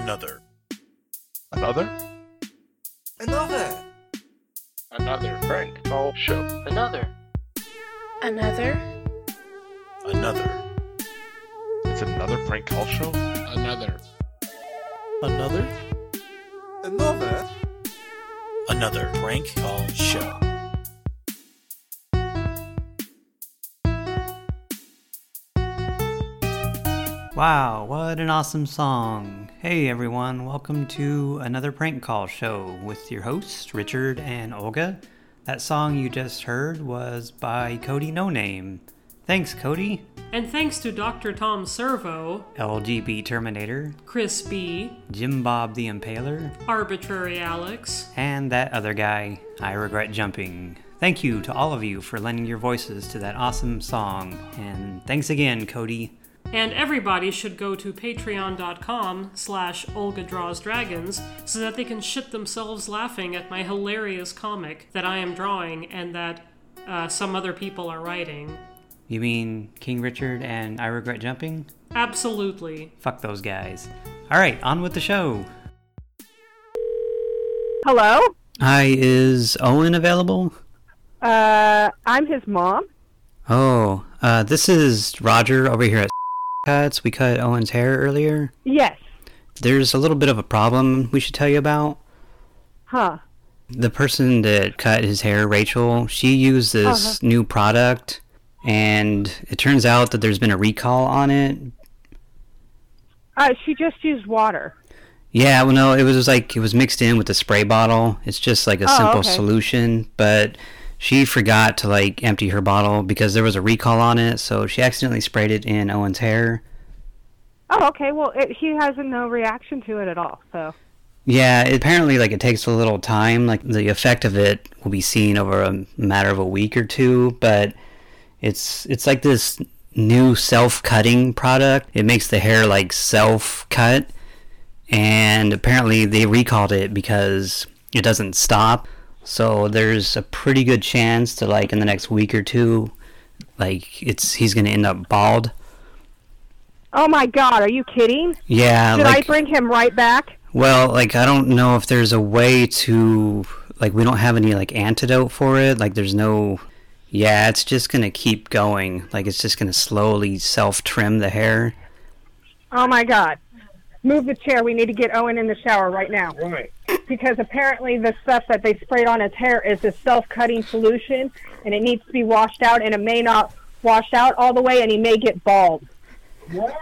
Another. Another? Another. Another prank call show. Another. Another. Another. It's another prank call show? Another. Another. Another. Another prank call show. Wow, what an awesome song. Hey everyone, welcome to another prank call show with your hosts, Richard and Olga. That song you just heard was by Cody No Name. Thanks, Cody. And thanks to Dr. Tom Servo, LGB Terminator, Chris B, Jim Bob the Impaler, Arbitrary Alex, and that other guy, I Regret Jumping. Thank you to all of you for lending your voices to that awesome song. And thanks again, Cody. And everybody should go to patreon.com slash Olga Draws Dragons so that they can shit themselves laughing at my hilarious comic that I am drawing and that uh, some other people are writing. You mean King Richard and I Regret Jumping? Absolutely. Fuck those guys. Alright, on with the show. Hello? Hi, is Owen available? Uh, I'm his mom. Oh, uh, this is Roger over here at Cuts. We cut Owen's hair earlier. Yes. There's a little bit of a problem we should tell you about. Huh. The person that cut his hair, Rachel, she used this new product, and it turns out that there's been a recall on it. Uh, she just used water. Yeah, well, no, it was like it was mixed in with the spray bottle. It's just like a Oh, simple okay. solution, but she forgot to like empty her bottle because there was a recall on it, so she accidentally sprayed it in Owen's hair. Oh, okay. Well, it, he has no reaction to it at all. So. Yeah, it- apparently, like it takes a little time. Like the effect of it will be seen over a matter of a week or two, but it's it's like this new self-cutting product. It makes the hair like self-cut, and apparently they recalled it because it doesn't stop. So there's a pretty good chance to like in the next week or two, like it's he's gonna end up bald. Oh my God! Are you kidding? Yeah, Should I bring him right back? Well, like I don't know if there's a way to like we don't have any like antidote for it. Like there's no Yeah, it's just going to keep going. Like it's just going to slowly self-trim the hair. Oh my God! Move the chair. We need to get Owen in the shower right now. Right. Because apparently the stuff that they sprayed on his hair is a self-cutting solution, and it needs to be washed out, and it may not wash out all the way, and he may get bald. What?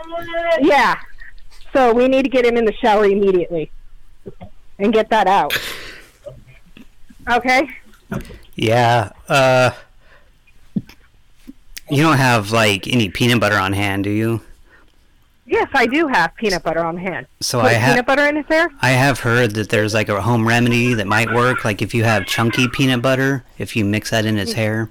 Yeah. So we need to get him in the shower immediately and get that out. Okay. Yeah. Uh You don't have like any peanut butter on hand, do you? Yes, I do have peanut butter on hand. So Put I have peanut butter in his hair. I have heard that there's like a home remedy that might work like if you have chunky peanut butter, if you mix that in his mm. hair.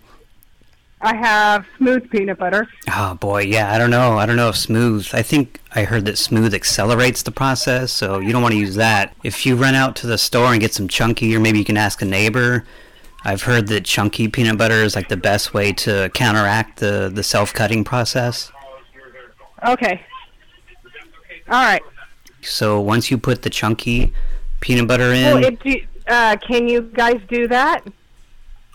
I have smooth peanut butter. Oh boy, yeah, I don't know. I don't know if smooth. I think I heard that smooth accelerates the process, so you don't want to use that. If you run out to the store and get some chunky, or maybe you can ask a neighbor. I've heard that chunky peanut butter is like the best way to counteract the the self-cutting process. Okay. All right. So once you put the chunky peanut butter in, Well, it, uh, can you guys do that?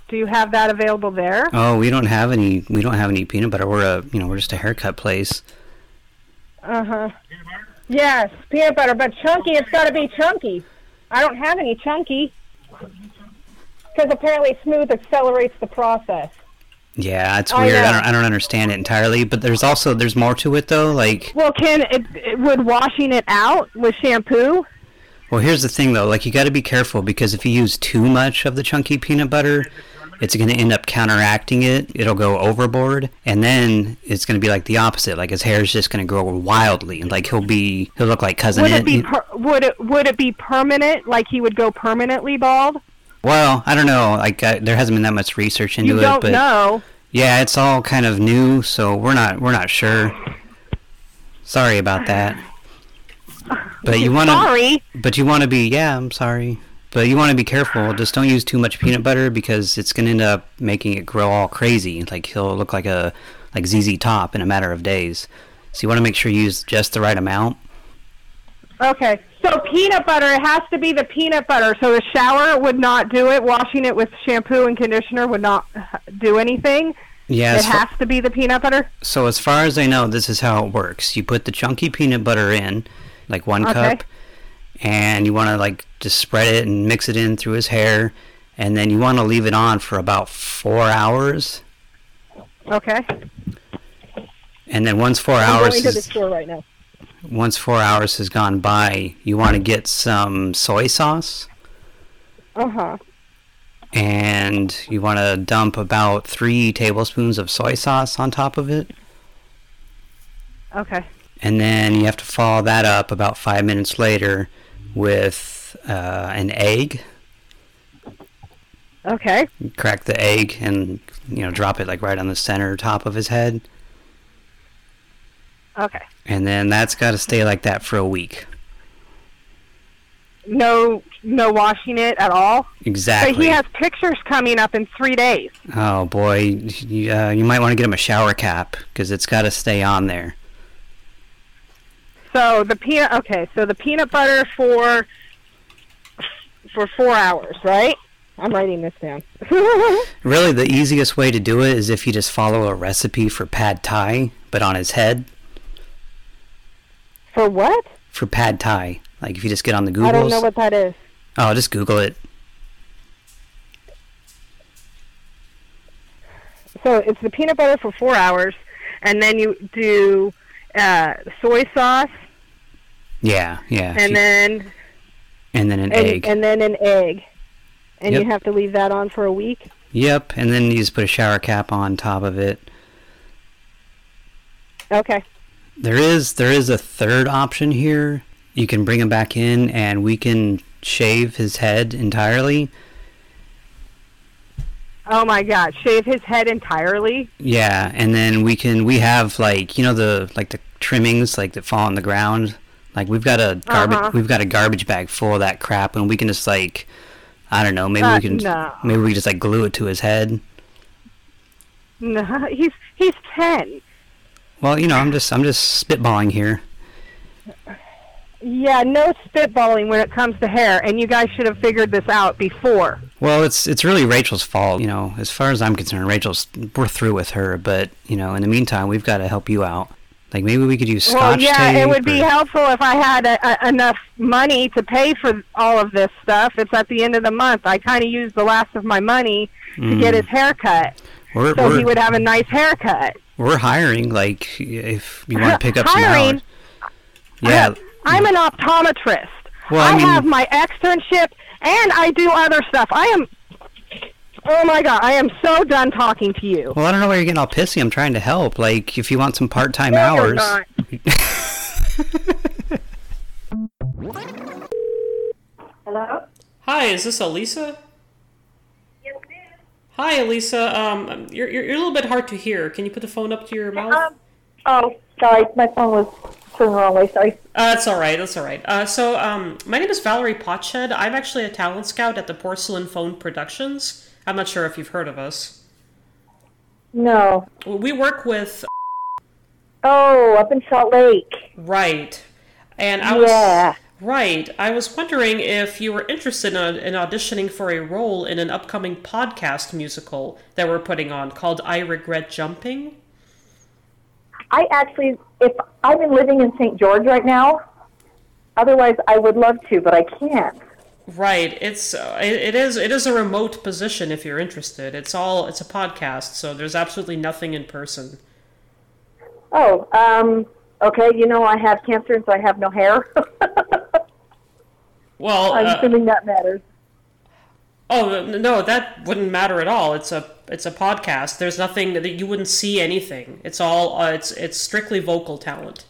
Do you have that available there? oh, we don't have any. We don't have any peanut butter. We're a you know we're just a haircut place. Uh huh. Yes, peanut butter, but chunky. It's got to be chunky. I don't have any chunky because apparently smooth accelerates the process. Yeah, it's oh, weird. I, know. don't I don't understand it entirely. But there's also there's more to it though. Like Well, can it, it would washing it out with shampoo? Well, here's the thing though, like you got to be careful because if you use too much of the chunky peanut butter, it's going to end up counteracting it. It'll go overboard, and then it's going to be like the opposite. Like his hair is just going to grow wildly. And like he'll be, he'll look like cousin Would it. it be per, would it would it be permanent? Like he would go permanently bald? Well, I don't know. Like I, there hasn't been that much research into You it, don't but know. yeah, it's all kind of new, so we're not we're not sure. Sorry about that. But you want to Sorry. But you want to be, yeah, I'm sorry. But you want to be careful. Just don't use too much peanut butter because it's going to end up making it grow all crazy. Like he'll look like a like ZZ Top in a matter of days. So you want to make sure you use just the right amount. Okay. So peanut butter, it has to be the peanut butter. So the shower would not do it. Washing it with shampoo and conditioner would not do anything. Yeah. it has to be the peanut butter. so as far as I know, this is how it works. You put the chunky peanut butter in, like one Okay. cup, and you want to like just spread it and mix it in through his hair, and then you want to leave it on for about four hours, Okay. and then once 4 I'm hours going to the store right now. Once four hours has gone by, you want to get some soy sauce. Uh huh. and you want to dump about three tablespoons of soy sauce on top of it. Okay. And then you have to follow that up about five minutes later with uh, an egg. Okay. Crack the egg and you know drop it like right on the center top of his head, Okay. and then that's got to stay like that for a week. No, no washing it at all. Exactly. But he has pictures coming up in three days. oh boy, you, uh, you might want to get him a shower cap because it's got to stay on there. So the peanut. Okay. So the peanut butter for for four hours, right? I'm writing this down. Really, the easiest way to do it is if you just follow a recipe for pad thai, but on his head. For what? For pad thai, like if you just get on the Google. I don't know what that is. Oh, just Google it. So it's the peanut butter for four hours, and then you do uh, soy sauce, Yeah, yeah. and then and then an and, egg. and then an egg, and Yep. you have to leave that on for a week. Yep, and then you just put a shower cap on top of it. Okay. There is there is a third option here. You can bring him back in, and we can shave his head entirely. Oh my God! Shave his head entirely. Yeah, and then we can we have like you know the like the trimmings like that fall on the ground. Like we've got a garbage Uh-huh. we've got a garbage bag full of that crap, and we can just like I don't know maybe Uh, we can no. maybe we just like glue it to his head. No, he's he's ten. Well, you know I'm just I'm just spitballing here. Yeah, no spitballing when it comes to hair, and you guys should have figured this out before. Well, it's it's really Rachel's fault. You know, as far as I'm concerned, Rachel's we're through with her. But you know, in the meantime, we've got to help you out. Like maybe we could use scotch well, yeah, it would be helpful if I had a, a, enough money to pay for all of this stuff. It's at the end of the month. I kind of used the last of my money to get mm. his haircut, We're so we're, he would have a nice haircut. We're hiring. Like if you want to pick up Hiring? some hours. Yeah. I'm an optometrist. Well, I I, mean- have my externship, and I do other stuff. I am. Oh my god! I am so done talking to you. Well, I don't know why you're getting all pissy. I'm trying to help. Like if you want some part-time No, you're hours. not. Hello. Hi, is this Elisa? Hi, Elisa. Um, you're, you're you're a little bit hard to hear. Can you put the phone up to your mouth? Um. Oh, sorry. My phone was turned the wrong way. Sorry. Uh, that's all right. That's all right. Uh, so, um, my name is Valerie Potshed. I'm actually a talent scout at the Porcelain Phone Productions. I'm not sure if you've heard of us. No. We work with Oh, up in Salt Lake. right, and I was Yeah. Right. I was wondering if you were interested in, in auditioning for a role in an upcoming podcast musical that we're putting on called "I Regret Jumping." I actually, if I'm living in St. George right now, otherwise I would love to, but I can't. Right. It's uh, it, it is it is a remote position if you're interested. It's all it's a podcast, so there's absolutely nothing in person. Oh, um, okay. You know I have cancer, and so I have no hair. Well, I'm uh, assuming that matters. oh no, that wouldn't matter at all. It's a it's a podcast. There's nothing that you wouldn't see anything. It's all uh, it's it's strictly vocal talent.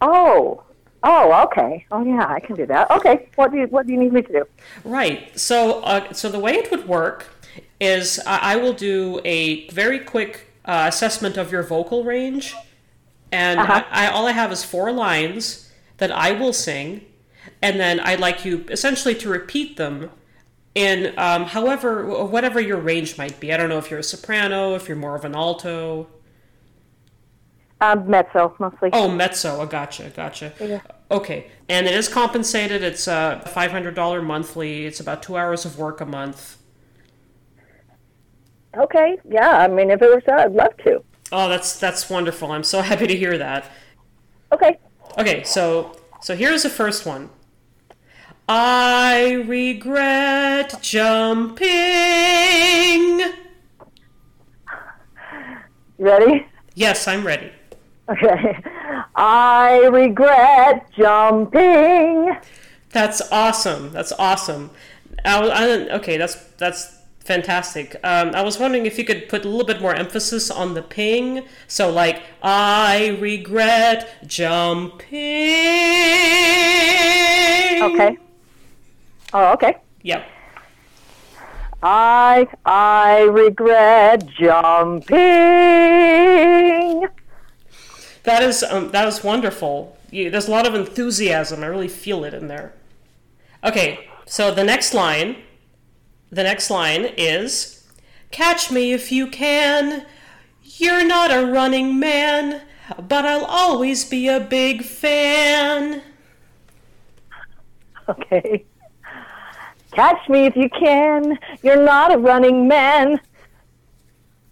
Oh, oh, okay. Oh, yeah, I can do that. Okay. What do you What do you need me to do? Right. So, uh, so the way it would work is I, I will do a very quick uh, assessment of your vocal range, and Uh-huh. I, I all I have is four lines that I will sing, and then I'd like you essentially to repeat them in um, however whatever your range might be. I don't know if you're a soprano, if you're more of an alto. Um, mezzo mostly. Oh, mezzo. I gotcha, gotcha. Okay, and it is compensated. It's uh, $500 monthly. It's about two hours of work a month. Okay, yeah. I mean, if it works out, I'd love to. Oh, that's that's wonderful. I'm so happy to hear that. Okay. Okay, so so here's the first one. I regret jumping. Ready? Yes, I'm ready. Okay. I regret jumping. That's awesome. That's awesome. I, was- I, okay, that's that's fantastic. Um, I was wondering if you could put a little bit more emphasis on the ping. So, like, I regret jumping. Okay. Oh, okay. Yep. I I regret jumping. That is um, that is wonderful. You, there's a lot of enthusiasm. I really feel it in there. Okay, so the next line, the next line is, "Catch me if you can. You're not a running man, but I'll always be a big fan." Okay. Catch me if you can. You're not a running man.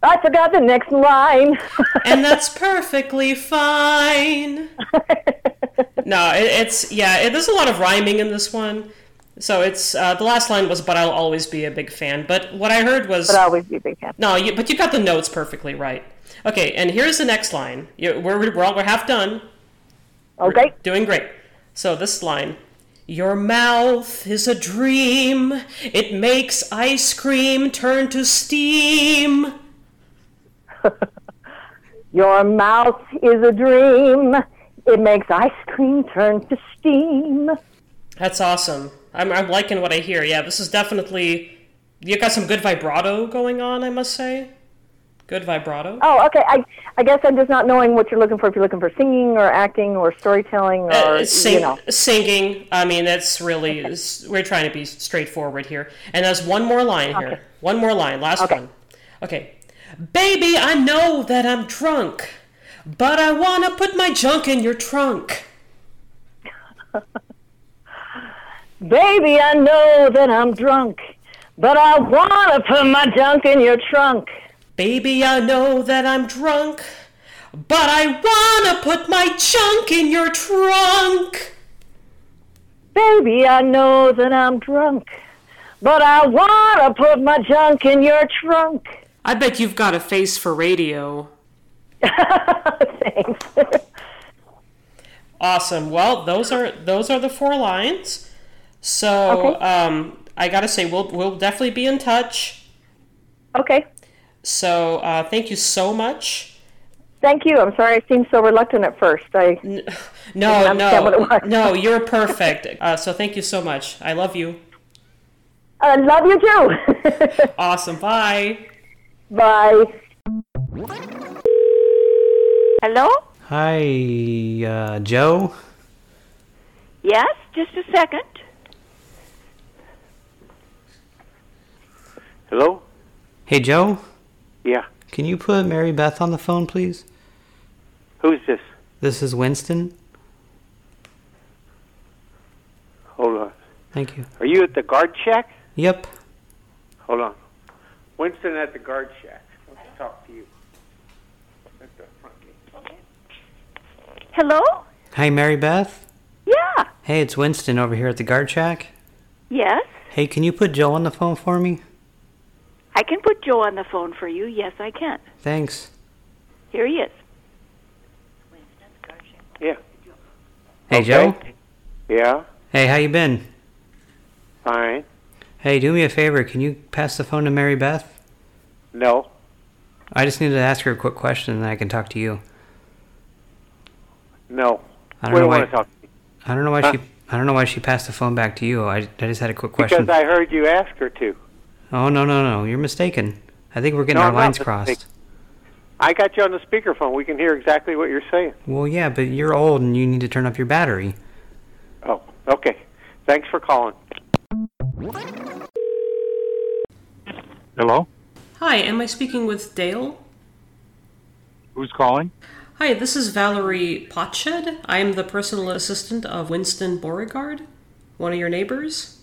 I forgot the next line. and that's perfectly fine. no, it, it's yeah. It, there's a lot of rhyming in this one. So it's uh, the last line was, "But I'll always be a big fan." But what I heard was, but I'll always be a big fan. no, you, but you got the notes perfectly right. Okay, and here's the next line. You, we're we're, all, we're half done. Okay. Doing great. So this line. Your mouth is a dream. It makes ice cream turn to steam. Your mouth is a dream. It makes ice cream turn to steam. That's awesome. I'm, I'm liking what I hear. Yeah, this is definitely. You got some good vibrato going on, I must say. Good vibrato. Oh, okay. I I guess I'm just not knowing what you're looking for. If you're looking for singing or acting or storytelling or Uh, sing, you know. Singing. I mean, that's really. it's- we're trying to be straightforward here. And there's one more line here. Okay. One more line. Last Okay. one. Okay. Baby, I know that I'm drunk, but I want to put my junk in your trunk. Baby, I know that I'm drunk, but I wanna put my junk in your trunk. Baby, I know that I'm drunk, but I wanna put my junk in your trunk. Baby, I know that I'm drunk, but I wanna put my junk in your trunk. I bet you've got a face for radio. Thanks. Awesome. Well, those are those are the four lines. So, Okay. um, I gotta say, we'll we'll definitely be in touch. okay. So, uh, thank you so much. Thank you. I'm sorry I seemed so reluctant at first. I No, understand what it no, no, you're perfect. Uh, so, thank you so much. I love you. I love you too. Awesome. Bye. Bye. Hello? Hi, uh, Joe. Yes, just a second. Hello? Hey, Joe. Yeah. Can you put Mary Beth on the phone, please? Who's this? This is Winston. Hold on. Thank you. Are you at the guard shack? Yep. Hold on. Winston at the guard shack. Let's talk to you. At the front gate. Hello? Hi, Mary Beth. Yeah. Hey, it's Winston over here at the guard shack. Yes. Hey, can you put Joe on the phone for me? I can put Joe on the phone for you. Yes, I can. Thanks. Here he is. Yeah. Hey, Okay. Joe. Yeah. Hey, how you been? Fine. Hey, do me a favor. Can you pass the phone to Mary Beth? No. I just need to ask her a quick question, and then I can talk to you. No. I don't know why. want to I don't know why Huh? she. I don't know why she passed the phone back to you. I, I just had a quick question. because I heard you ask her to. Oh no no no! You're mistaken. I think we're getting No, our I'm lines mistaken. crossed. I got you on the speakerphone. We can hear exactly what you're saying. Well, yeah, but you're old and you need to turn up your battery. Oh, okay. Thanks for calling. Hello? Hi, am I speaking with Dale? Who's calling? Hi, this is Valerie Potshed. I am the personal assistant of Winston Beauregard, one of your neighbors.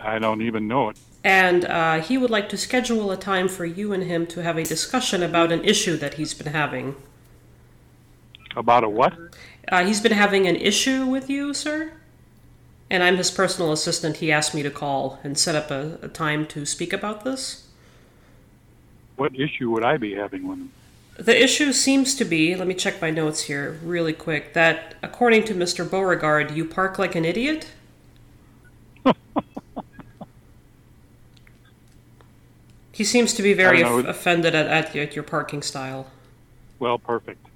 I don't even know it. And uh, he would like to schedule a time for you and him to have a discussion about an issue that he's been having. About a what? Uh, he's been having an issue with you, sir? And I'm his personal assistant. He asked me to call and set up a, a time to speak about this. What issue would I be having with him? The issue seems to be, let me check my notes here really quick, that according to Mr. Beauregard, you park like an idiot? he seems to be very I know. offended at, at, your- at your parking style. Well, perfect.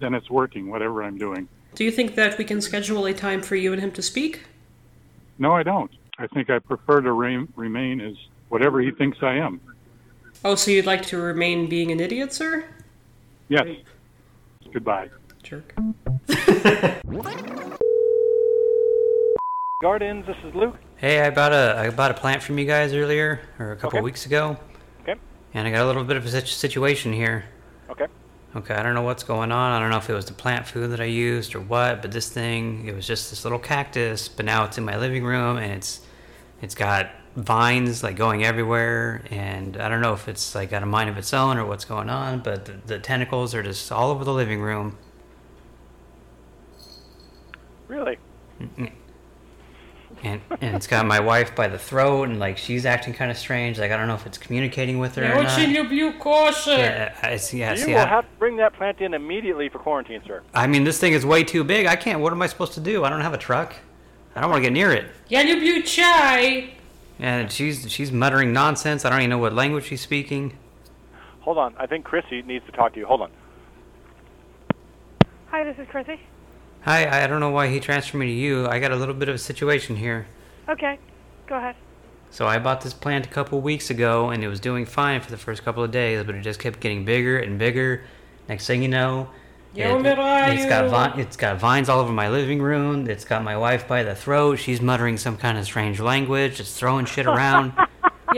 Then it's working, whatever I'm doing. Do you think that we can schedule a time for you and him to speak? No, I don't. I think I prefer to re- remain as whatever he thinks I am. Oh, so you'd like to remain being an idiot, sir? Yes. Goodbye. Jerk. Gardens, this is Luke. Hey, I bought a I bought a plant from you guys earlier or a couple Okay. weeks ago. Okay. And I got a little bit of a situation here. Okay. Okay, I don't know what's going on. I don't know if it was the plant food that I used or what, but this thing, it was just this little cactus, but now it's in my living room and it's it's got vines like going everywhere and I don't know if it's like got a mind of its own or what's going on, but the, the tentacles are just all over the living room. Really? and and it's got my wife by the throat, and like she's acting kind of strange. Like I don't know if it's communicating with her. or not. Yeah, I, see- yeah, you will have to bring that plant in immediately for quarantine, sir. I mean, this thing is way too big. I can't. What am I supposed to do? I don't have a truck. I don't want to get near it. And she's she's muttering nonsense. I don't even know what language she's speaking. Hold on. I think Chrissy needs to talk to you. Hold on. Hi, this is Chrissy. Hi, I don't know why he transferred me to you. I got a little bit of a situation here. Okay, go ahead. So I bought this plant a couple weeks ago, and it was doing fine for the first couple of days, but it just kept getting bigger and bigger. Next thing you know, it, has got it's got vines all over my living room. It's got my wife by the throat. She's muttering some kind of strange language. It's throwing shit around.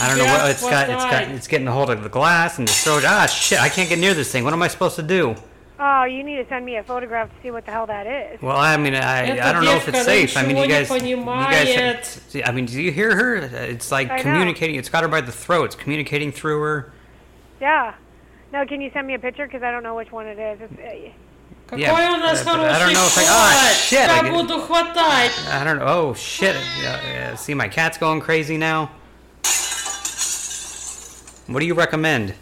I don't know what it's got. It's got. It's getting a hold of the glass and the throat. Ah, shit! I can't get near this thing. What am I supposed to do? Oh, you need to send me a photograph to see what the hell that is. Well, I mean, I Эта I don't know if девка it's safe. I mean, you ничего не guys, you понимает. guys. See, I mean, do you hear her? It's like I know. communicating. It's got her by the throat. It's communicating through her. Yeah. No, can you send me a picture? Because I don't know which one it is. It's, uh, Какой Yeah, у нас but- but I don't хороший know if I- ah, кот. shit, I Я get- буду хватать. I don't know. Oh shit! Yeah, yeah, see, my cat's going crazy now. What do you recommend?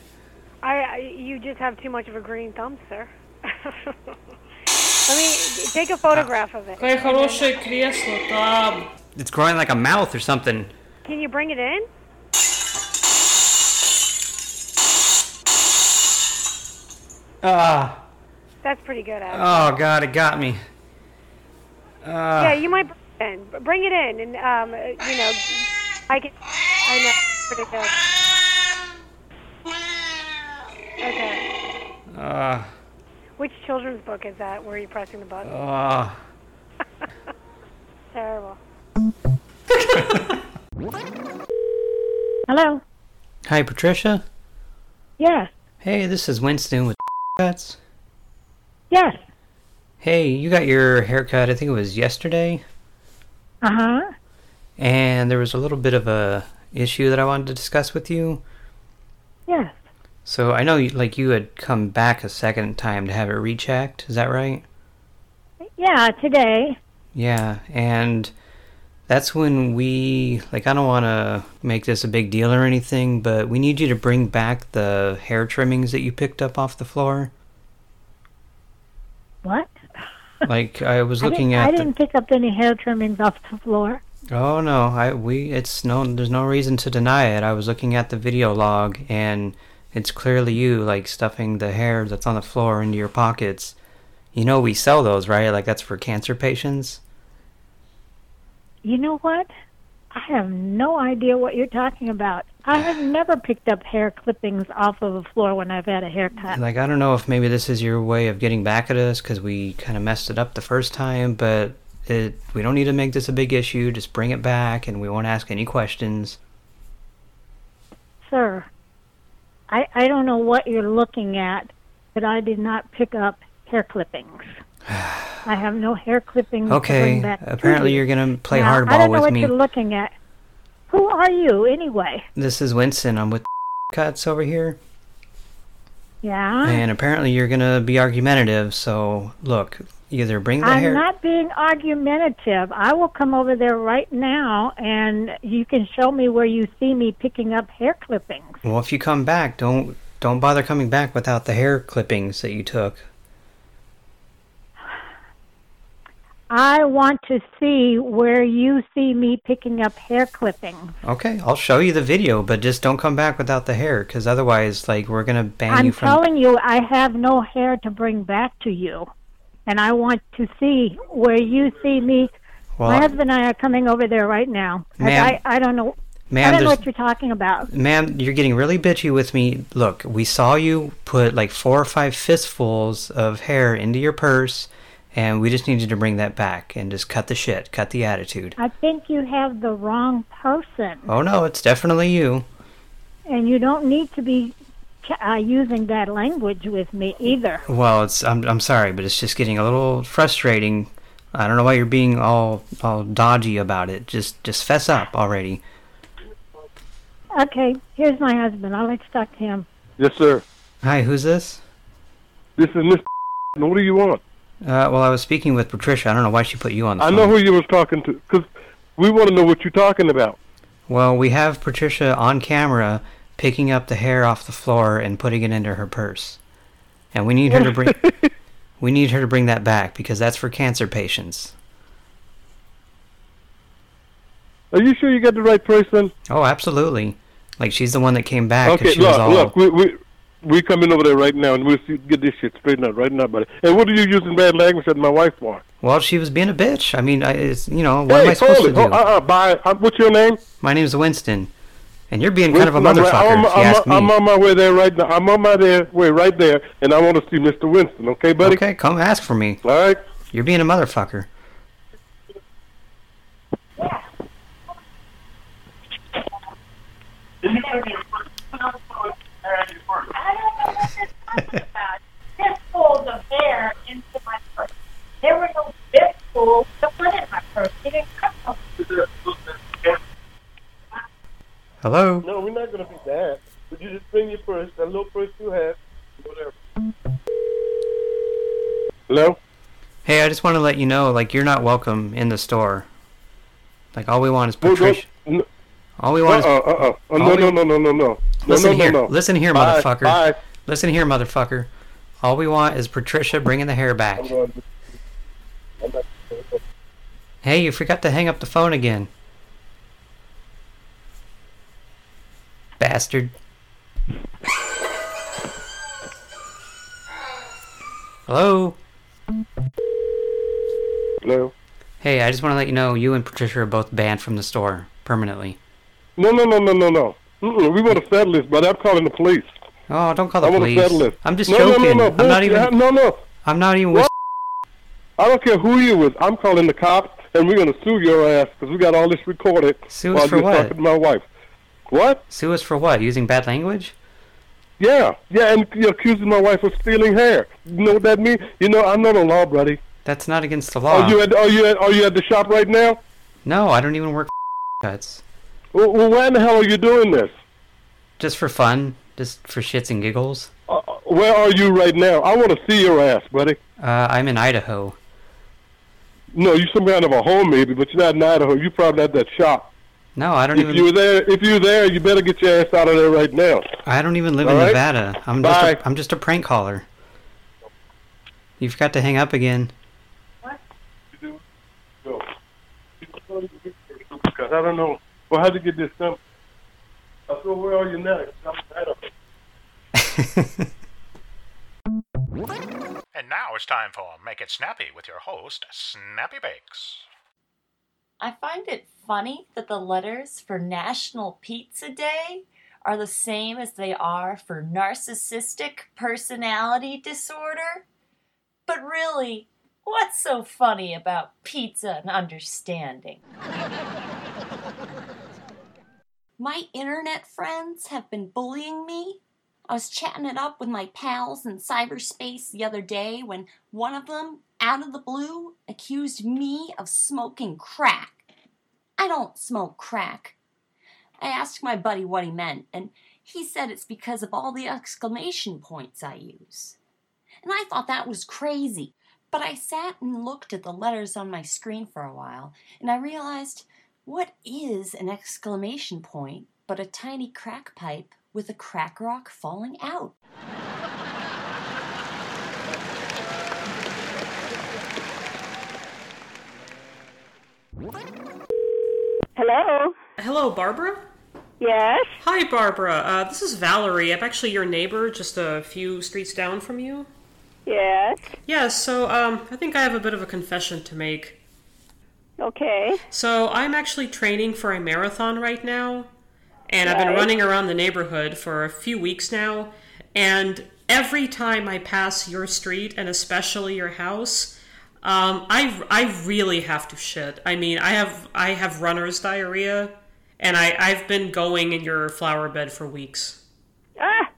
I, I you just have too much of a green thumb, sir. Let me take a photograph of it. Какое хорошее кресло там. It's growing like a mouth or something. Can you bring it in? Ah. That's pretty good. Actually. Oh god, it got me. Ah. yeah, you might bring it in. But Bring it in, and um, uh, you know, I can. I know. Pretty good. Okay. Ah. Which children's book is that? Where are you pressing the button? Ah. Terrible. Hello. Hi, Patricia. Yes. Hey, this is Winston with Cuts. Yes. Hey, you got your haircut. I think it was yesterday, Uh huh. and there was a little bit of a issue that I wanted to discuss with you. Yes. So I know, like, you had come back a second time to have it rechecked. Is that right? Yeah. Today. Yeah, and that's when we like. I don't want to make this a big deal or anything, but we need you to bring back the hair trimmings that you picked up off the floor. What? Like I was looking didn't, at I didn't pick up any hair trimmings off the floor. Oh no, I we it's no there's no reason to deny it. I was looking at the video log and it's clearly you like stuffing the hair that's on the floor into your pockets. You know we sell those, right? Like that's for cancer patients. You know what? I have no idea what you're talking about. I have never picked up hair clippings off of the floor when I've had a haircut. Like I don't know if maybe this is your way of getting back at us cuz we kind of messed it up the first time, but it we don't need to make this a big issue. Just bring it back and we won't ask any questions. Sir, I, I don't know what you're looking at, but I did not pick up hair clippings. I have no hair clippings to Okay, to apparently you. you're gonna play Now, I don't know what me. you're looking at. Who are you, anyway? This is Winston. I'm with Cuts over here. Yeah? And apparently you're gonna be argumentative, so look, either bring the I'm hair not being argumentative. I will come over there right now, and you can show me where you see me picking up hair clippings. Well if you come back, don't don't bother coming back without the hair clippings that you took. I want to see where you see me picking up hair clippings. Okay, I'll show you the video, but just don't come back without the hair, because otherwise, like, we're gonna ban I'm you from. telling you, I have no hair to bring back to you. And I want to see where you see me. Well, My husband and I are coming over there right now. I- Ma'am. I, I don't know. Ma'am, I don't know what you're talking about. Ma'am, you're getting really bitchy with me. Look, we saw you put like four or five fistfuls of hair into your purse, and we just needed to bring that back and just cut the shit, cut the attitude. I think you have the wrong person. Oh no, it's definitely you. And you don't need to be uh, using that language with me either. Well, it's I'm I'm sorry, but it's just getting a little frustrating. I don't know why you're being all all dodgy about it. Just just fess up already. Okay, here's my husband. I'll let you talk to him. Yes, sir. Hi, who's this? This is Mr. What do you want? Uh, well, I was speaking with Patricia. I don't know why she put you on the I phone. know who you was talking to, because we want to know what you're talking about. Well, we have Patricia on camera picking up the hair off the floor and putting it into her purse. And we need her to bring we need her to bring that back because that's for cancer patients. Are you sure you got the right person? Oh, absolutely. Like she's the one that came back okay, she was look, all look, we we we coming over there right now, and we'll see, get this shit straightened out right now, buddy. And what are you using bad language at my wife for? Well, she was being a bitch. I mean, I, it's, you know, what hey, am I supposed to hold do? it. Uh, uh, bye. Uh, what's your name? My name's Winston. And you're being kind of a Winston, I'm motherfucker, right- I'm, I'm, me. I'm on my way there right now. I'm on my there, way right there, and I want to see Mr. Winston. Okay, buddy? Okay, come ask for me. All right. You're being a motherfucker. Yeah. This pulled the hair into my purse. There were no fistfuls to put in my purse. It didn't come Hello? No, we're not going to be that. But you just bring your purse, that little purse you have, whatever. Hello? Hey, I just want to let you know, like, you're not welcome in the store. Like, all we want is Well, don't- Patricia. Uh-uh, uh-uh. Oh, no- All we want Uh-uh, is... uh-uh. Oh, no, we- no, no, no, no, no. Listen no, no, here. no, no. Listen here, Bye, motherfucker. Bye. Listen here, motherfucker. All we want is Patricia bringing the hair back. I'm going to- I'm not- Hey, you forgot to hang up the phone again. Bastard. Hello? Hello? Hey, I just want to let you know you and Patricia are both banned from the store permanently. No, no, no, no, no, no. We want to settle this, but I'm calling the police. Oh, don't call the I want to police. settle this. I'm just no, joking. No, no, no. I'm not even. No, no. I'm not even. What? I don't care who you is. I'm calling the cops, and we're going to sue your ass because we got all this recorded Sue us while for you're what? talking to my wife. What? Sue us for what? Using bad language? Yeah, yeah, and you're accusing my wife of stealing hair. You know what that means? You know, I'm not a law, buddy. That's not against the law. Are you at are you at are you at the shop right now? No, I don't even work cuts. Well, well, why in the hell are you doing this? Just for fun. Just for shits and giggles. Uh, where are you right now? I want to see your ass, buddy. Uh, I'm in Idaho. No, you're some kind of a home maybe, but you're not in Idaho. You're probably at that shop. No, I don't If even. you're there, if you're there, you better get your ass out of there right now. I don't even live All in right? Nevada. I'm Bye. just. A, I'm just a prank caller. You forgot to hang up again. What? You do go. Because I don't know. Well, how to get this done? I said, where are you now? I'm in Idaho. And now it's time for Make It Snappy with your host, Snappy Bakes. I find it funny that the letters for National Pizza Day are the same as they are for narcissistic personality disorder. But really, what's so funny about pizza and understanding? My internet friends have been bullying me. I was chatting it up with my pals in cyberspace the other day when one of them, out of the blue, accused me of smoking crack. I don't smoke crack. I asked my buddy what he meant, and he said it's because of all the exclamation points I use. And I thought that was crazy. But I sat and looked at the letters on my screen for a while, and I realized what is an exclamation point but a tiny crack pipe with a crack rock falling out? Hello? Hello, Barbara? Yes? Hi, Barbara. Uh, this is Valerie. I'm actually your neighbor, just a few streets down from you. Yes. Yes, so um, I think I have a bit of a confession to make. Okay. So I'm actually training for a marathon right now, and I've been running around the neighborhood for a few weeks now, and every time I pass your street, and especially your house, um, I, I really have to shit. I mean, I have I have runner's diarrhea, and I, I've been going in your flower bed for weeks. Ah!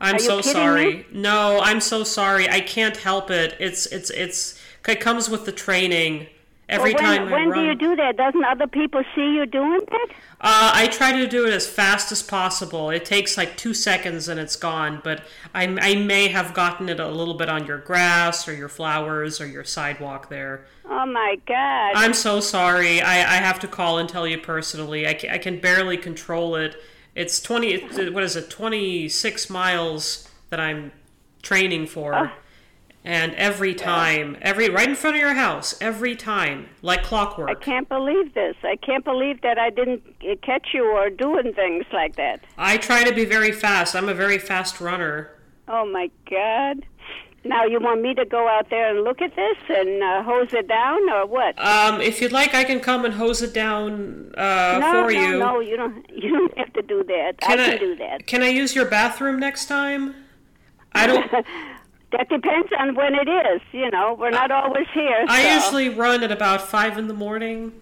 I'm so sorry. me? No, I'm so sorry. I can't help it. It's it's it's it comes with the training. Every Well, when, time I when run. do you do that? Doesn't other people see you doing that? Uh, I try to do it as fast as possible. It takes like two seconds and it's gone, but I, I may have gotten it a little bit on your grass or your flowers or your sidewalk there. Oh my God! I'm so sorry. I, I have to call and tell you personally. I can, I can barely control it. It's 20, what is it, 26 miles that I'm training for. And every time, every right in front of your house, every time, like clockwork. I can't believe this. I can't believe that I didn't catch you or doing things like that. I try to be very fast. I'm a very fast runner. Oh my God! Now you want me to go out there and look at this and uh, hose it down or what? Um, if you'd like, I can come and hose it down uh, no, for no, you. no, you don't. You don't have to do that. Can I I- can do that. Can I use your bathroom next time? I don't. that depends on when it is. You know, we're not always here. I so- usually run at about five in the morning.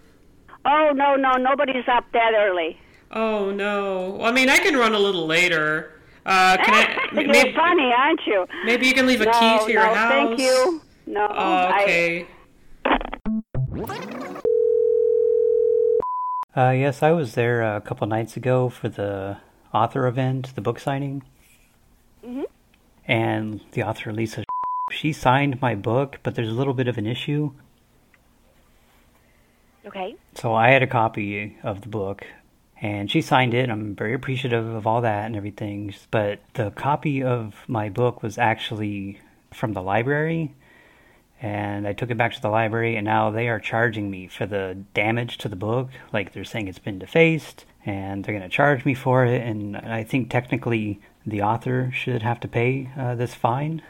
Oh no, no, nobody's up that early. Oh no! Well, I mean, I can run a little later. Uh, can I? m- You're maybe, funny, aren't you? maybe you can leave a no, key to your no, house. Thank you. No. Oh, I- okay. Uh, yes, I was there a couple nights ago for the author event, the book signing, Mhm. And the author Lisa. She signed my book, but there's a little bit of an issue. Okay. So I had a copy of the book, and she signed it. I'm very appreciative of all that and everything. But the copy of my book was actually from the library, and I took it back to the library, and now they are charging me for the damage to the book. Like they're saying it's been defaced, and they're going to charge me for it. And I think technically the author should have to pay uh, this fine.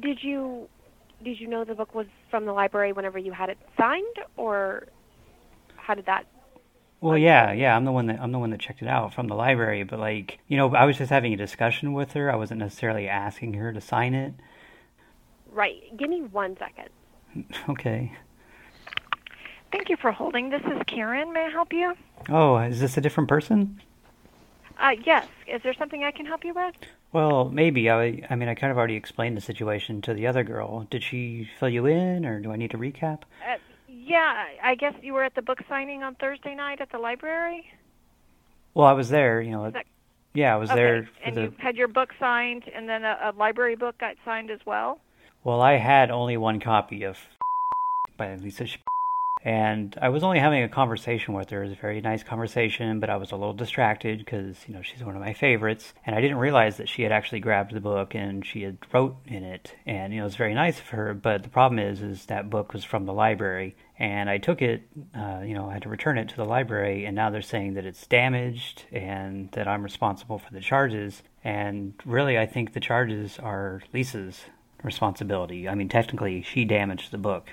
Did you did you know the book was from the library whenever you had it signed, or how did that? Well, yeah, yeah, I'm the one that I'm the one that checked it out from the library, but like, you know, I was just having a discussion with her. I wasn't necessarily asking her to sign it. Right. Give me one second. Okay. Thank you for holding. This is Karen. May I help you? Oh, is this a different person? Uh, yes. Is there something I can help you with? Well, maybe. I I mean, I kind of already explained the situation to the other girl. Did she fill you in or do I need to recap? Uh, yeah, I guess you were at the book signing on Thursday night at the library. Well, I was there, you know. That- Yeah, I was okay. there for and the you had your book signed, and then a, a library book got signed as well. Well, I had only one copy of by Lisa and I was only having a conversation with her. It was a very nice conversation, but I was a little distracted because, you know, she's one of my favorites. And I didn't realize that she had actually grabbed the book and she had wrote in it. And, you know, it was very nice of her, but the problem is, is that book was from the library. And I took it, uh, you know, I had to return it to the library, and now they're saying that it's damaged and that I'm responsible for the charges. And really, I think the charges are Lisa's responsibility. I mean, technically, she damaged the book.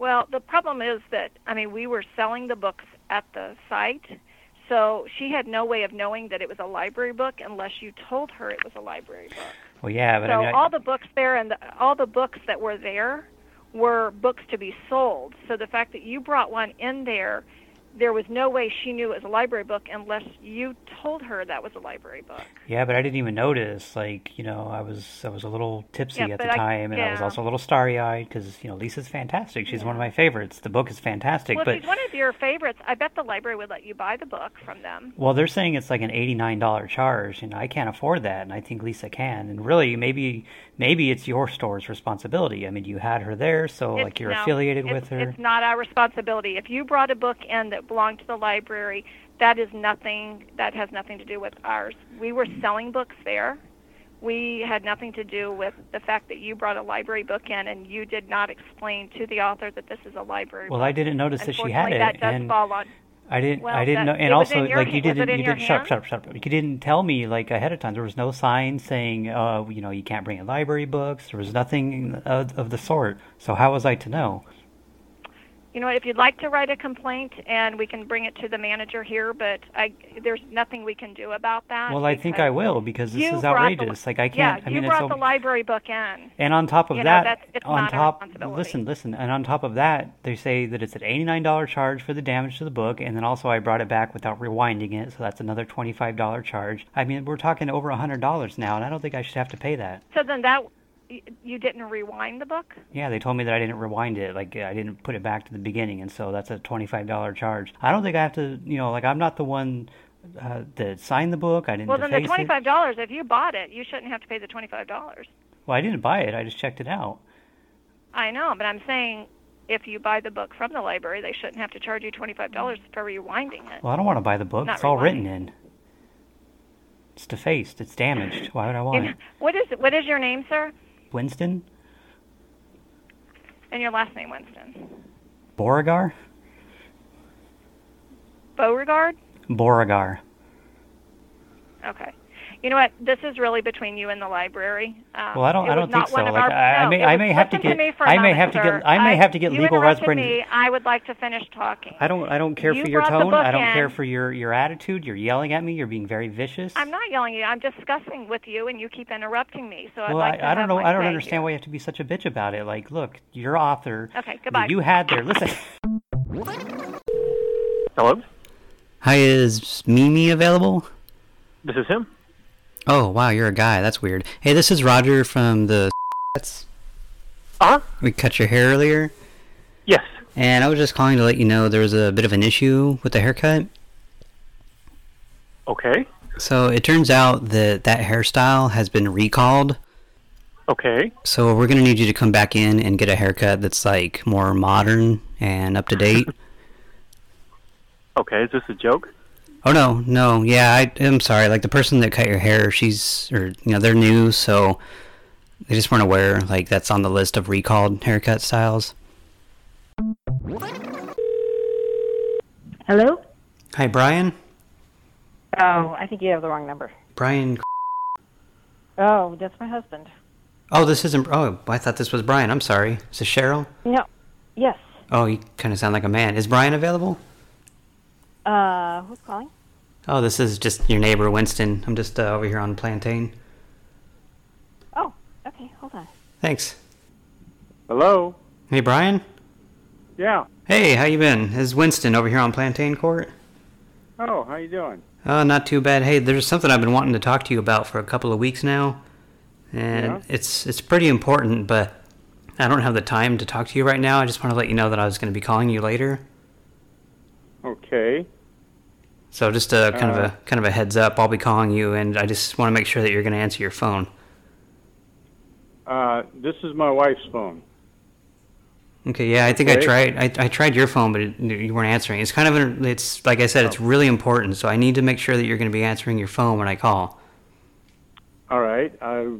Well, the problem is that I mean we were selling the books at the site, so she had no way of knowing that it was a library book unless you told her it was a library book. Well, yeah, but so I mean, I, all the books there and the, all the books that were there were books to be sold. So the fact that you brought one in there there was no way she knew it was a library book unless you told her that was a library book. Yeah, but I didn't even notice. Like, you know, I was I was a little tipsy Yeah, at the I- time, and I was also a little starry-eyed because you know Lisa's fantastic. She's one of my favorites. The book is fantastic, well, but if she's one of your favorites, I bet the library would let you buy the book from them. well, they're saying it's like an eighty-nine dollar charge, and I can't afford that, and I think Lisa can. And really, maybe maybe it's your store's responsibility. I mean, you had her there, so It's- like you're no, affiliated with her. It's not our responsibility. If you brought a book in that belonged to the library, that is nothing. That has nothing to do with ours. We were selling books there. We had nothing to do with the fact that you brought a library book in and you did not explain to the author that this is a library. Well, book. I didn't notice that she had it, that does and fall on. I didn't. Well, I didn't that- know, and also like hand- you didn't. You didn't. Shut up! Shut up! Shut up! You didn't tell me like ahead of time. There was no sign saying, uh, you know, you can't bring in library books. There was nothing of, of the sort. So how was I to know? You know what? If you'd like to write a complaint and we can bring it to the manager here, but I, there's nothing we can do about that. Well, I think I will because this is brought the- outrageous. Like I can't. Yeah, I mean, you brought the library book in. And on top of You know, that, on top, listen, listen, and on top of that, they say that it's an eighty-nine dollar charge for the damage to the book, and then also I brought it back without rewinding it, so that's another twenty-five dollar charge. I mean, we're talking over a hundred dollars now, and I don't think I should have to pay that. So then that you didn't rewind the book. Yeah, they told me that I didn't rewind it, like I didn't put it back to the beginning, and so that's a twenty-five dollar charge. I don't think I have to, you know, like I'm not the one uh, that signed the book. I didn't Well, then the twenty-five dollars. If you bought it, you shouldn't have to pay the twenty-five dollars. Well, I didn't buy it. I just checked it out. I know, but I'm saying if you buy the book from the library, they shouldn't have to charge you twenty-five dollars for rewinding it. Well, I don't want to buy the book. Not it's all written in. It's defaced. It's damaged. Why would I want it? what is what is your name, sir? Winston? And your last name, Winston. Beauregard? Beauregard. Beauregard. Okay. You know what? This is really between you and the library. Um, Well, I don't- I don't think so. Like, our- I- I may- I may have to get- me for a I may moment, have to get- I may have to get you legal interrupted me. I would like to finish talking. I don't. I don't care You for your tone. I don't care for your your attitude. You're yelling at me. You're being very vicious. I'm not yelling at you. I'm discussing with you, and you keep interrupting me. So I'd well, like I, to I don't know. I don't say understand why you have to be such a bitch about it. Like, look, your author. Okay, goodbye. You had there. Listen. Hello, Hi, is Mimi available? this is him. Oh, wow, you're a guy. That's weird. Hey, this is Roger from the. Uh-huh. We cut your hair earlier. Yes. And I was just calling to let you know there was a bit of an issue with the haircut. Okay. So it turns out that that hairstyle has been recalled. Okay. So we're gonna need you to come back in and get a haircut that's like more modern and up to date. Okay, is this a joke? Oh no, no, yeah, I, I'm sorry. Like the person that cut your hair, she's or you know they're new, so they just weren't aware. Like that's on the list of recalled haircut styles. Hello? Hi, Brian. Oh, I think you have the wrong number. Brian. Oh, that's my husband. Oh, this isn't. Oh, I thought this was Brian. I'm sorry. Is this Cheryl? No. Yes. Oh, you kind of sound like a man. Is Brian available? Uh, who's calling? Oh, this is just your neighbor, Winston. I'm just uh, over here on Plantain. Oh, okay, hold on. Thanks. Hello. Hey, Brian. Yeah. Hey, how you been? This is Winston over here on Plantain Court. Oh, how you doing? Oh, not too bad. Hey, there's something I've been wanting to talk to you about for a couple of weeks now, and Yeah? it's it's pretty important, but I don't have the time to talk to you right now. I just want to let you know that I was going to be calling you later. Okay. So just a kind of Uh. a kind of a heads up. I'll be calling you, and I just want to make sure that you're going to answer your phone. Uh, this is my wife's phone. Okay, yeah, I think I tried. I, I tried your phone, but it, you weren't answering. It's kind of an, it's like I said, it's really important. So I need to make sure that you're going to be answering your phone when I call. All right. Uh,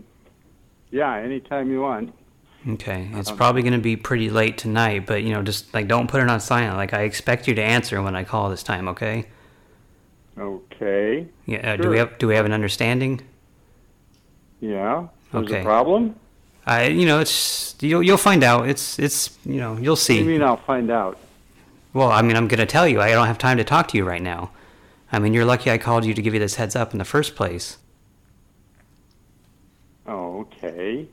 yeah, anytime you want. Okay, it's probably going to be pretty late tonight, but you know, just like don't put it on silent. Like I expect you to answer when I call this time. Okay? Okay. Yeah. Uh, Do we have Do we have an understanding? Yeah. There's Okay. a problem? I, you know, it's you'll you'll find out. It's it's you know you'll see. What do you mean I'll find out? Well, I mean, I'm going to tell you. I don't have time to talk to you right now. I mean, you're lucky I called you to give you this heads up in the first place. Okay.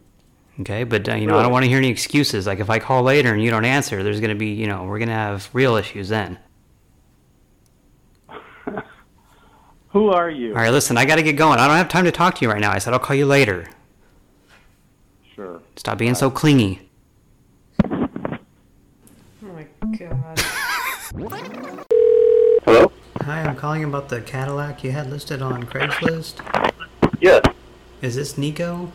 Okay, but uh, you know, I don't want to hear any excuses. Like if I call later and you don't answer, there's going to be, you know, we're going to have real issues then. Who are you? All right, listen, I got to get going. I don't have time to talk to you right now. I said I'll call you later. Sure. Stop being so clingy. Oh my god. Hello? Hi, I'm calling about the Cadillac you had listed on Craigslist. Yes. Is this Nico?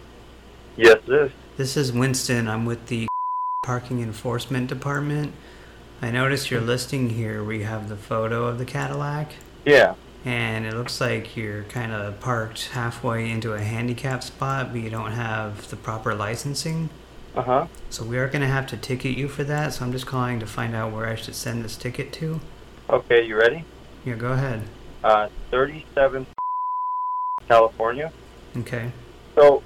Yes, it is. This is Winston. I'm with the Parking Enforcement Department. I noticed your listing here We have the photo of the Cadillac. Yeah. And it looks like you're kind of parked halfway into a handicap spot, but you don't have the proper licensing. Uh huh. So we are going to have to ticket you for that, so I'm just calling to find out where I should send this ticket to. Okay, you ready? Yeah, go ahead. Uh, 37 California. Okay. So,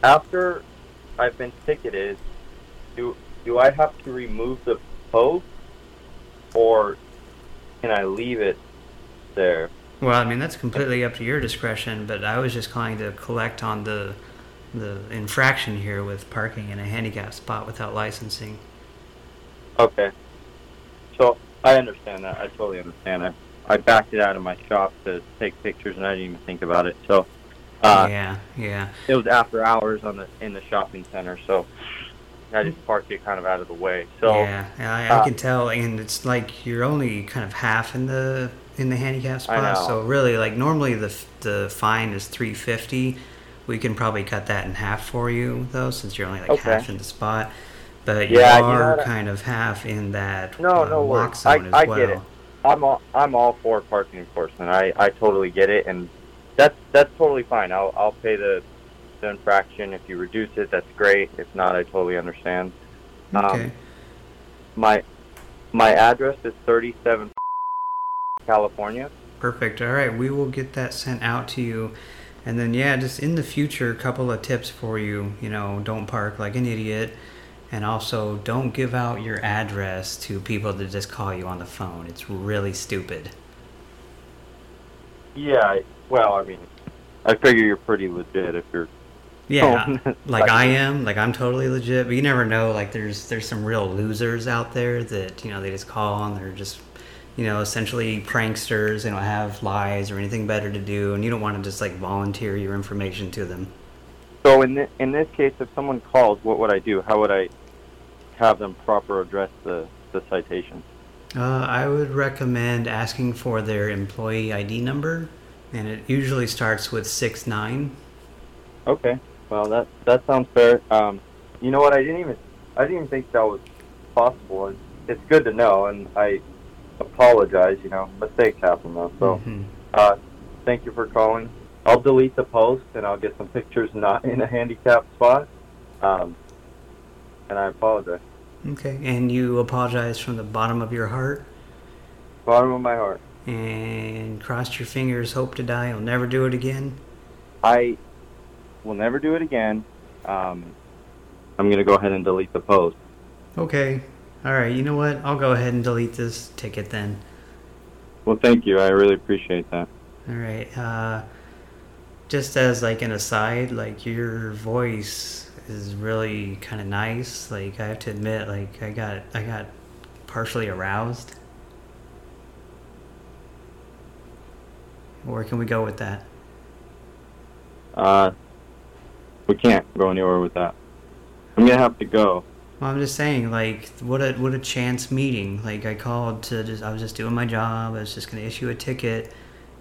after I've been ticketed, do do I have to remove the post, or can I leave it there? Well, I mean that's completely up to your discretion, but I was just calling to collect on the the infraction here with parking in a handicap spot without licensing. Okay. So I understand that. I totally understand. I I backed it out of my shop to take pictures, and I didn't even think about it. So. Uh, yeah, yeah. It was after hours on the in the shopping center, so I just parked it kind of out of the way. So yeah, I, I uh, can tell, and it's like you're only kind of half in the in the handicap spot. So really, like normally the the fine is three fifty. We can probably cut that in half for you though, since you're only like Okay. half in the spot. But you Yeah, you are I- kind of half in that No, uh, no walk worries. I, as I well. get it. I'm all I'm all for parking enforcement. I, I totally get it, and that's that's totally fine. I'll I'll pay the the infraction if you reduce it. That's great. If not, I totally understand. Okay. Um, my my address is 37 California. Perfect. All right, we will get that sent out to you. And then, yeah, just in the future, a couple of tips for you. You know, don't park like an idiot. And also, don't give out your address to people that just call you on the phone. It's really stupid. Yeah. Well, I mean, I figure you're pretty legit if you're. Yeah, like I am. Like I'm totally legit. But you never know. Like there's there's some real losers out there that you know they just call and they're just you know essentially pranksters. They don't have lies or anything better to do, and you don't want to just like volunteer your information to them. So in this, in this case, if someone calls, what would I do? How would I have them proper address the the citation? Uh, I would recommend asking for their employee ID number, and it usually starts with six nine. Okay. Well, that that sounds fair. Um, you know what? I didn't even I didn't even think that was possible. It's, it's good to know, and I apologize. You know, mistakes happen though. So, Mhm. uh, thank you for calling. I'll delete the post, and I'll get some pictures not in a handicapped spot. Um, and I apologize. Okay, and you apologize from the bottom of your heart, Bottom of my heart. and cross your fingers, hope to die. You'll never do it again. I will never do it again. Um, I'm gonna go ahead and delete the post. Okay. All right. You know what? I'll go ahead and delete this ticket then. Well, thank you. I really appreciate that. All right. Uh, just as like an aside, like your voice is really kind of nice. Like I have to admit, like I got I got partially aroused. Where can we go with that? Uh, we can't go anywhere with that. I'm gonna have to go. Well, I'm just saying, like, what a what a chance meeting. Like, I called to just, I was just doing my job. I was just gonna issue a ticket,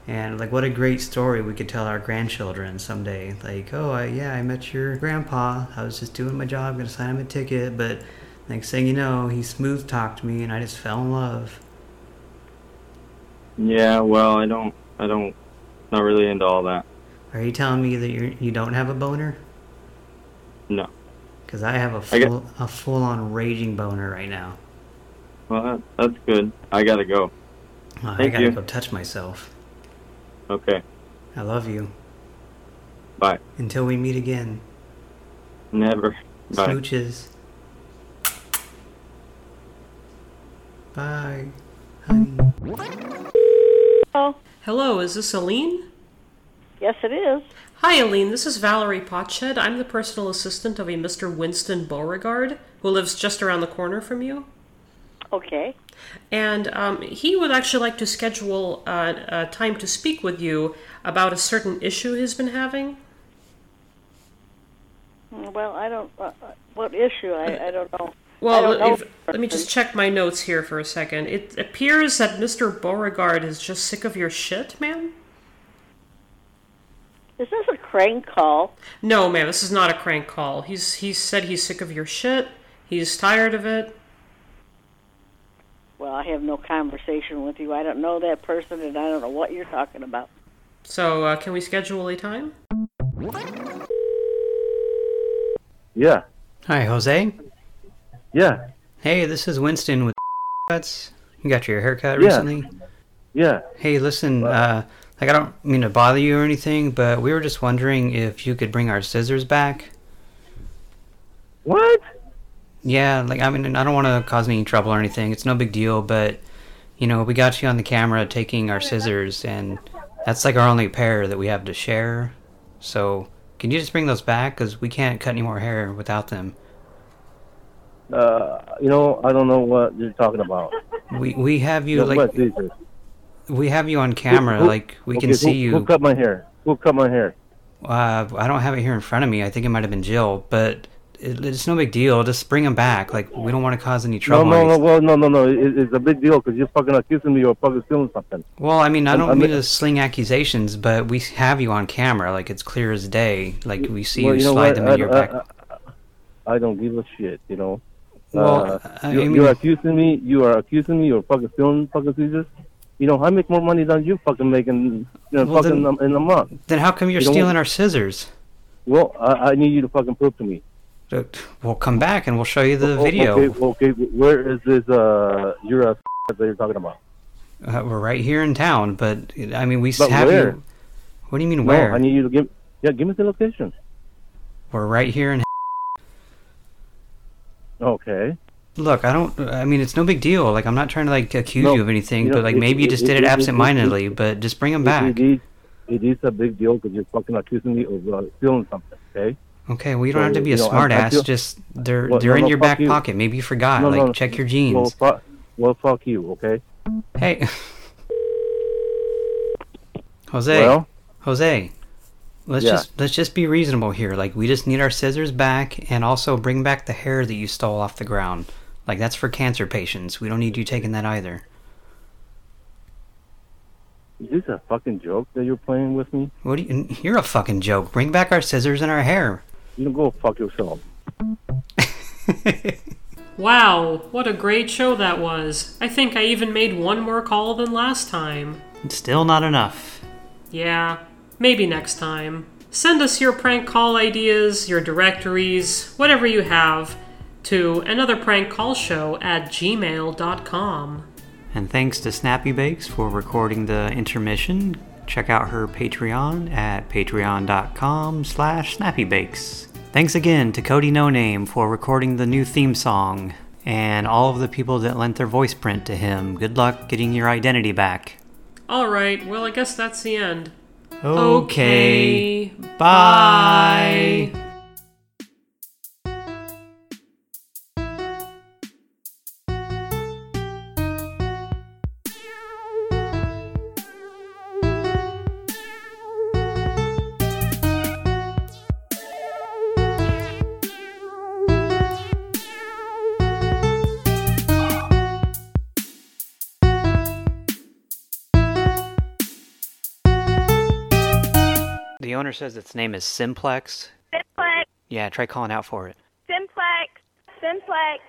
and like, what a great story we could tell our grandchildren someday. Like, oh, I, yeah, I met your grandpa. I was just doing my job, gonna sign him a ticket, but next thing you know, he smooth talked me, and I just fell in love. Yeah, well, I don't, I don't, not really into all that. Are you telling me that you you don't have a boner? No. Because I have a I full a full on raging boner right now. Well, that, that's good. I gotta go. I Thank gotta you. go touch myself. Okay. I love you. Bye. Until we meet again. Never. Bye. Smooches. Bye, honey. Oh. Hello, is this Aline? Yes, it is. Hi, Aline. This is Valerie Potshed. I'm the personal assistant of a Mr. Winston Beauregard, who lives just around the corner from you. Okay. And um, he would actually like to schedule uh, a time to speak with you about a certain issue he's been having. Well, I don't. Uh, uh, what issue? I, I don't know. Well, don't if, let me just check my notes here for a second. It appears that Mr. Beauregard is just sick of your shit, man. Is this a crank call? No, ma'am. this is not a crank call. He's he said he's sick of your shit. He's tired of it. Well, I have no conversation with you. I don't know that person, and I don't know what you're talking about. So, uh, can we schedule a time? Yeah. Hi, Jose. Yeah. Hey, this is Winston with cuts. You got your haircut Yeah. recently? Yeah. Hey, listen, uh, like I don't mean to bother you or anything, but we were just wondering if you could bring our scissors back. What? Yeah, like I mean, I don't want to cause any trouble or anything. It's no big deal, but you know, we got you on the camera taking our scissors, and that's like our only pair that we have to share. So, can you just bring those back? Cause we can't cut any more hair without them. Uh, you know, I don't know what you're talking about. We we have you No, like we have you on camera, Who- who- like we okay, can see who, you. Who cut my hair? Who cut my hair? Uh, I don't have it here in front of me. I think it might have been Jill, but it, it's no big deal. Just bring them back. Like we don't want to cause any trouble. no, or no, well, no, no, no. It, it's a big deal because you're fucking accusing me of fucking stealing something. Well, I mean, I don't I'm- mean to sling accusations, but we have you on camera. Like it's clear as day. Like we see Well, you, know slide what? them I, in your I- back. I, I don't give a shit, you know. Well, uh, I you, mean- you're accusing me. You are accusing me You're fucking stealing fucking scissors. You know, I make more money than you fucking making you know, Well, fucking then- in a month. then how come you're You stealing our scissors? Well, I, I need you to fucking prove to me. We'll come back and we'll show you the Oh, video. Okay, okay, where is this? Uh, you're a that you're talking about? Uh, we're right here in town, but I mean, we But have where? you. What do you mean No, where? I need you to give. Yeah, give me the location. We're right here in. Okay. Look, I don't. I mean, it's no big deal. Like, I'm not trying to like accuse No, you of anything, you know, but like it- maybe you just it- did it it- absentmindedly. but just bring them It- back. It, is, it is a big deal because you're fucking accusing me of uh, stealing something. Okay. Okay, well, you don't have to be a you know, I- smart I ass. feel- Just they're Well, they're no, in no, your back you. pocket. Maybe you forgot. No, like, check your Well, jeans. fuck. Well, fuck you. Okay. Hey, Jose. Well? Jose. Let's Yeah. just let's just be reasonable here. Like, we just need our scissors back, and also bring back the hair that you stole off the ground. Like, that's for cancer patients. We don't need you taking that either. Is this a fucking joke that you're playing with me? What do you? You're a fucking joke. Bring back our scissors and our hair. You can go fuck yourself. Wow, what a great show that was. I think I even made one more call than last time. Still not enough. Yeah, maybe next time. Send us your prank call ideas, your directories, whatever you have, to another prank call show at gmail.com. And thanks to Snappy Bakes for recording the intermission. Check out her Patreon at patreon.com slash snappybakes. Thanks again to Cody No Name for recording the new theme song, and all of the people that lent their voice print to him. Good luck getting your identity back. Alright, well, I guess that's the end. Okay. Okay, Bye. The owner says its name is Simplex. Simplex, Yeah, try calling out for it. simplex, simplex.